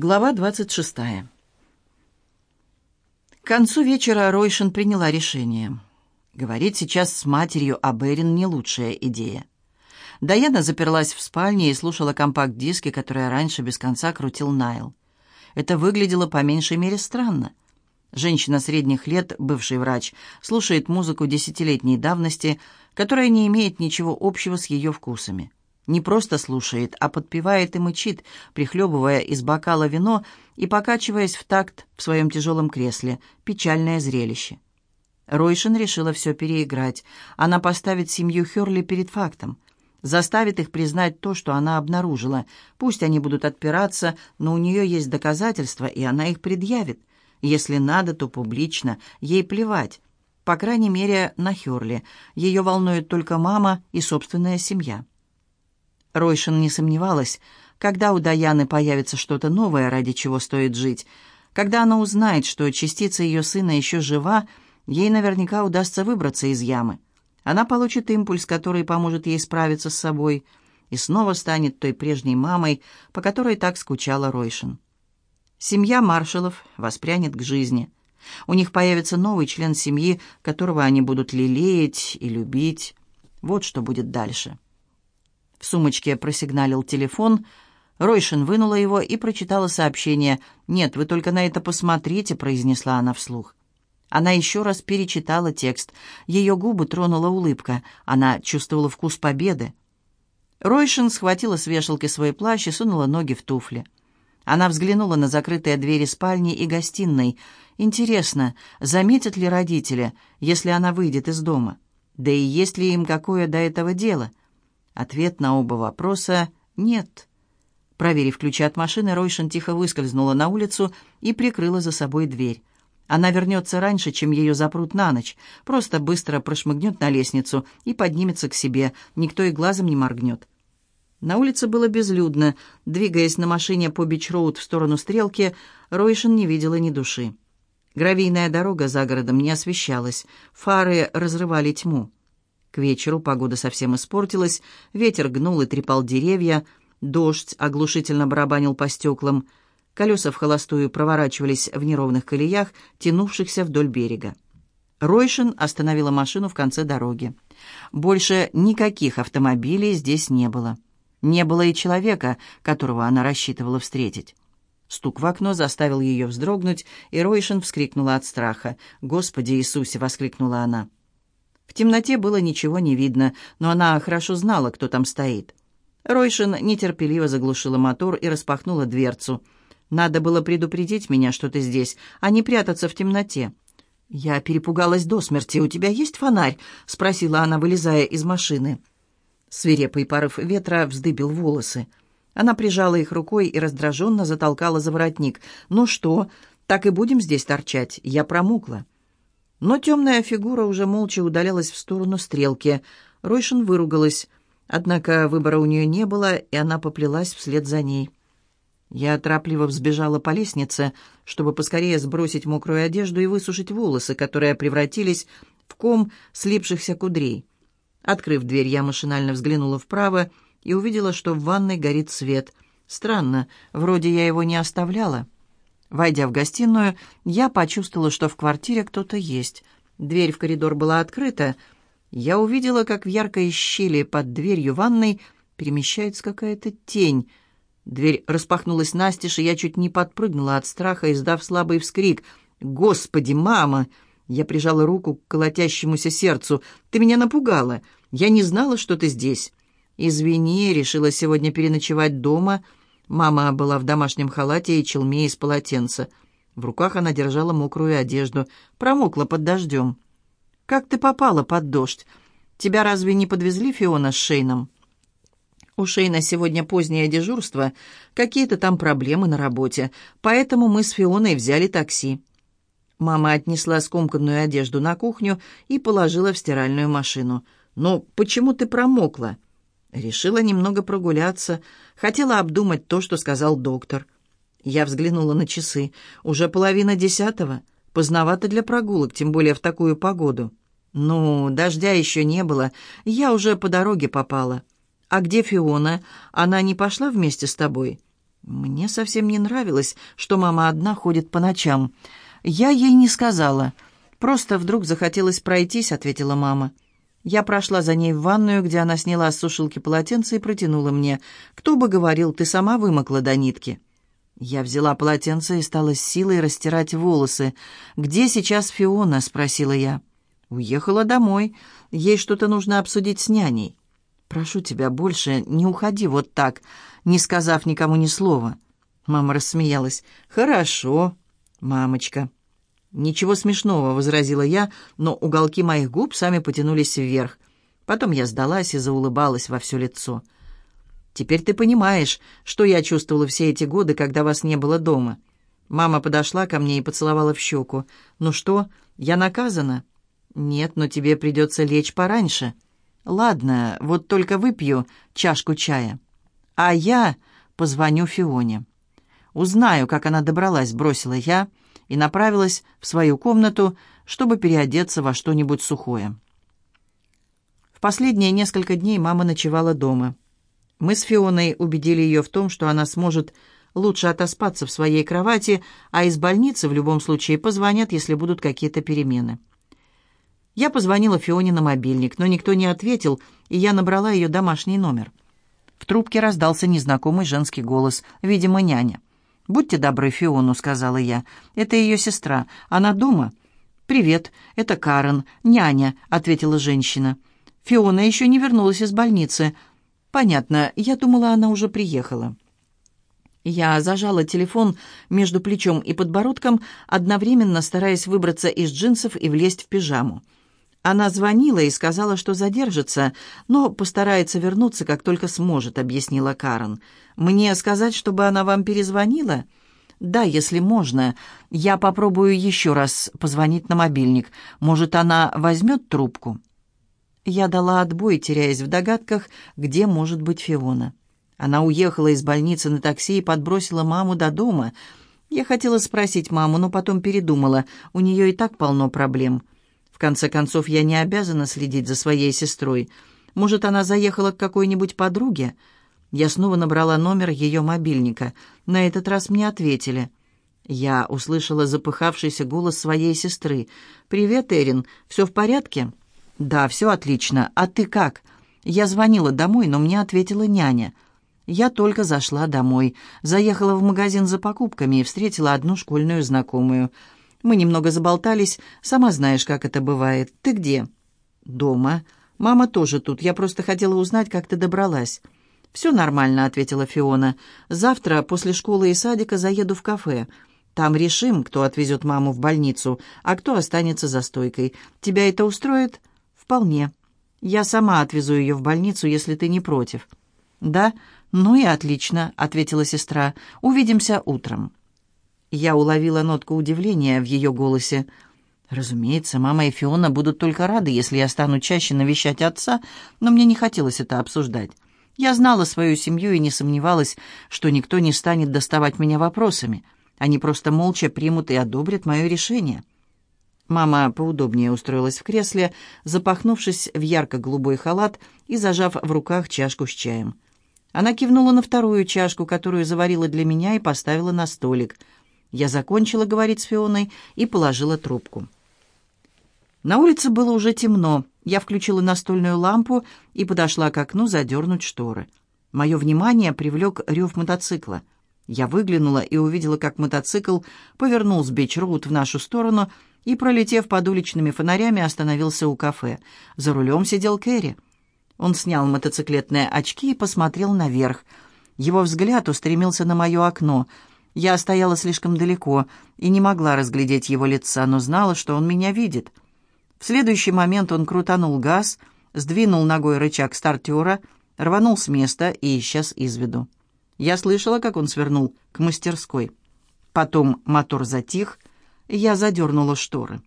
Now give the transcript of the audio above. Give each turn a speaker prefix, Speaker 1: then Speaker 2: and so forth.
Speaker 1: Глава 26. К концу вечера Ройшин приняла решение. Говорить сейчас с матерью об Эрин не лучшая идея. Даяна заперлась в спальне и слушала компакт-диски, которые раньше без конца крутил Найл. Это выглядело по меньшей мере странно. Женщина средних лет, бывший врач, слушает музыку десятилетней давности, которая не имеет ничего общего с ее вкусами. Не просто слушает, а подпевает и мычит, прихлебывая из бокала вино и покачиваясь в такт в своем тяжелом кресле. Печальное зрелище. Ройшин решила все переиграть. Она поставит семью Херли перед фактом. Заставит их признать то, что она обнаружила. Пусть они будут отпираться, но у нее есть доказательства, и она их предъявит. Если надо, то публично. Ей плевать. По крайней мере, на Херли. Ее волнует только мама и собственная семья. Ройшин не сомневалась, когда у Даяны появится что-то новое, ради чего стоит жить, когда она узнает, что частица ее сына еще жива, ей наверняка удастся выбраться из ямы. Она получит импульс, который поможет ей справиться с собой, и снова станет той прежней мамой, по которой так скучала Ройшин. Семья маршалов воспрянет к жизни. У них появится новый член семьи, которого они будут лелеять и любить. Вот что будет дальше. В сумочке просигналил телефон. Ройшин вынула его и прочитала сообщение. «Нет, вы только на это посмотрите», — произнесла она вслух. Она еще раз перечитала текст. Ее губы тронула улыбка. Она чувствовала вкус победы. Ройшин схватила с вешалки свой плащ и сунула ноги в туфли. Она взглянула на закрытые двери спальни и гостиной. Интересно, заметят ли родители, если она выйдет из дома? Да и есть ли им какое до этого дело? Ответ на оба вопроса — нет. Проверив ключи от машины, Ройшин тихо выскользнула на улицу и прикрыла за собой дверь. Она вернется раньше, чем ее запрут на ночь, просто быстро прошмыгнет на лестницу и поднимется к себе, никто и глазом не моргнет. На улице было безлюдно. Двигаясь на машине по Бич-Роуд в сторону Стрелки, Ройшин не видела ни души. Гравийная дорога за городом не освещалась, фары разрывали тьму. К вечеру погода совсем испортилась, ветер гнул и трепал деревья, дождь оглушительно барабанил по стеклам, колеса вхолостую проворачивались в неровных колеях, тянувшихся вдоль берега. Ройшин остановила машину в конце дороги. Больше никаких автомобилей здесь не было. Не было и человека, которого она рассчитывала встретить. Стук в окно заставил ее вздрогнуть, и Ройшин вскрикнула от страха. «Господи Иисусе!» — воскликнула она. В темноте было ничего не видно, но она хорошо знала, кто там стоит. Ройшин нетерпеливо заглушила мотор и распахнула дверцу. «Надо было предупредить меня, что ты здесь, а не прятаться в темноте». «Я перепугалась до смерти. У тебя есть фонарь?» — спросила она, вылезая из машины. Свирепый порыв ветра вздыбил волосы. Она прижала их рукой и раздраженно затолкала за воротник. «Ну что, так и будем здесь торчать? Я промокла». Но темная фигура уже молча удалялась в сторону стрелки. Ройшин выругалась. Однако выбора у нее не было, и она поплелась вслед за ней. Я торопливо взбежала по лестнице, чтобы поскорее сбросить мокрую одежду и высушить волосы, которые превратились в ком слипшихся кудрей. Открыв дверь, я машинально взглянула вправо и увидела, что в ванной горит свет. Странно, вроде я его не оставляла. Войдя в гостиную, я почувствовала, что в квартире кто-то есть. Дверь в коридор была открыта. Я увидела, как в яркой щели под дверью ванной перемещается какая-то тень. Дверь распахнулась настежь, и я чуть не подпрыгнула от страха, издав слабый вскрик. «Господи, мама!» Я прижала руку к колотящемуся сердцу. «Ты меня напугала! Я не знала, что ты здесь!» «Извини, решила сегодня переночевать дома», Мама была в домашнем халате и челме из полотенца. В руках она держала мокрую одежду. Промокла под дождем. «Как ты попала под дождь? Тебя разве не подвезли Фиона с Шейном?» «У Шейна сегодня позднее дежурство. Какие-то там проблемы на работе. Поэтому мы с Фионой взяли такси». Мама отнесла скомканную одежду на кухню и положила в стиральную машину. «Но почему ты промокла?» Решила немного прогуляться, хотела обдумать то, что сказал доктор. Я взглянула на часы. Уже половина десятого. Поздновато для прогулок, тем более в такую погоду. Ну, дождя еще не было. Я уже по дороге попала. А где Фиона? Она не пошла вместе с тобой? Мне совсем не нравилось, что мама одна ходит по ночам. Я ей не сказала. Просто вдруг захотелось пройтись, ответила мама. Я прошла за ней в ванную, где она сняла с сушилки полотенце и протянула мне. «Кто бы говорил, ты сама вымокла до нитки». Я взяла полотенце и стала с силой растирать волосы. «Где сейчас Фиона?» — спросила я. «Уехала домой. Ей что-то нужно обсудить с няней». «Прошу тебя, больше не уходи вот так, не сказав никому ни слова». Мама рассмеялась. «Хорошо, мамочка». «Ничего смешного», — возразила я, но уголки моих губ сами потянулись вверх. Потом я сдалась и заулыбалась во все лицо. «Теперь ты понимаешь, что я чувствовала все эти годы, когда вас не было дома». Мама подошла ко мне и поцеловала в щеку. «Ну что, я наказана?» «Нет, но тебе придется лечь пораньше». «Ладно, вот только выпью чашку чая. А я позвоню Фионе. Узнаю, как она добралась», — бросила я, — и направилась в свою комнату, чтобы переодеться во что-нибудь сухое. В последние несколько дней мама ночевала дома. Мы с Фионой убедили ее в том, что она сможет лучше отоспаться в своей кровати, а из больницы в любом случае позвонят, если будут какие-то перемены. Я позвонила Фионе на мобильник, но никто не ответил, и я набрала ее домашний номер. В трубке раздался незнакомый женский голос, видимо, няня. «Будьте добры Фиону», — сказала я. «Это ее сестра. Она дома?» «Привет, это Карен, няня», — ответила женщина. «Фиона еще не вернулась из больницы». «Понятно, я думала, она уже приехала». Я зажала телефон между плечом и подбородком, одновременно стараясь выбраться из джинсов и влезть в пижаму. Она звонила и сказала, что задержится, но постарается вернуться, как только сможет, объяснила Карен. Мне сказать, чтобы она вам перезвонила? Да, если можно. Я попробую еще раз позвонить на мобильник. Может, она возьмет трубку? Я дала отбой, теряясь в догадках, где может быть Фиона. Она уехала из больницы на такси и подбросила маму до дома. Я хотела спросить маму, но потом передумала. У нее и так полно проблем. В конце концов, я не обязана следить за своей сестрой. Может, она заехала к какой-нибудь подруге? Я снова набрала номер ее мобильника. На этот раз мне ответили. Я услышала запыхавшийся голос своей сестры. «Привет, Эрин. Все в порядке?» «Да, все отлично. А ты как?» Я звонила домой, но мне ответила няня. Я только зашла домой, заехала в магазин за покупками и встретила одну школьную знакомую – мы немного заболтались. Сама знаешь, как это бывает. Ты где?» «Дома. Мама тоже тут. Я просто хотела узнать, как ты добралась». «Все нормально», — ответила Фиона. «Завтра после школы и садика заеду в кафе. Там решим, кто отвезет маму в больницу, а кто останется за стойкой. Тебя это устроит?» «Вполне. Я сама отвезу ее в больницу, если ты не против». «Да? Ну и отлично», — ответила сестра. «Увидимся утром». Я уловила нотку удивления в ее голосе. Разумеется, мама и Фиона будут только рады, если я стану чаще навещать отца, но мне не хотелось это обсуждать. Я знала свою семью и не сомневалась, что никто не станет доставать меня вопросами. Они просто молча примут и одобрят мое решение. Мама поудобнее устроилась в кресле, запахнувшись в ярко-голубой халат и зажав в руках чашку с чаем. Она кивнула на вторую чашку, которую заварила для меня и поставила на столик — я закончила говорить с Фионой и положила трубку. На улице было уже темно. Я включила настольную лампу и подошла к окну задернуть шторы. Мое внимание привлек рев мотоцикла. Я выглянула и увидела, как мотоцикл повернул с Бич-Роуд в нашу сторону и, пролетев под уличными фонарями, остановился у кафе. За рулем сидел Кэрри. Он снял мотоциклетные очки и посмотрел наверх. Его взгляд устремился на мое окно — я стояла слишком далеко и не могла разглядеть его лица, но знала, что он меня видит. В следующий момент он крутанул газ, сдвинул ногой рычаг стартера, рванул с места и исчез из виду. Я слышала, как он свернул к мастерской. Потом мотор затих, и я задернула шторы.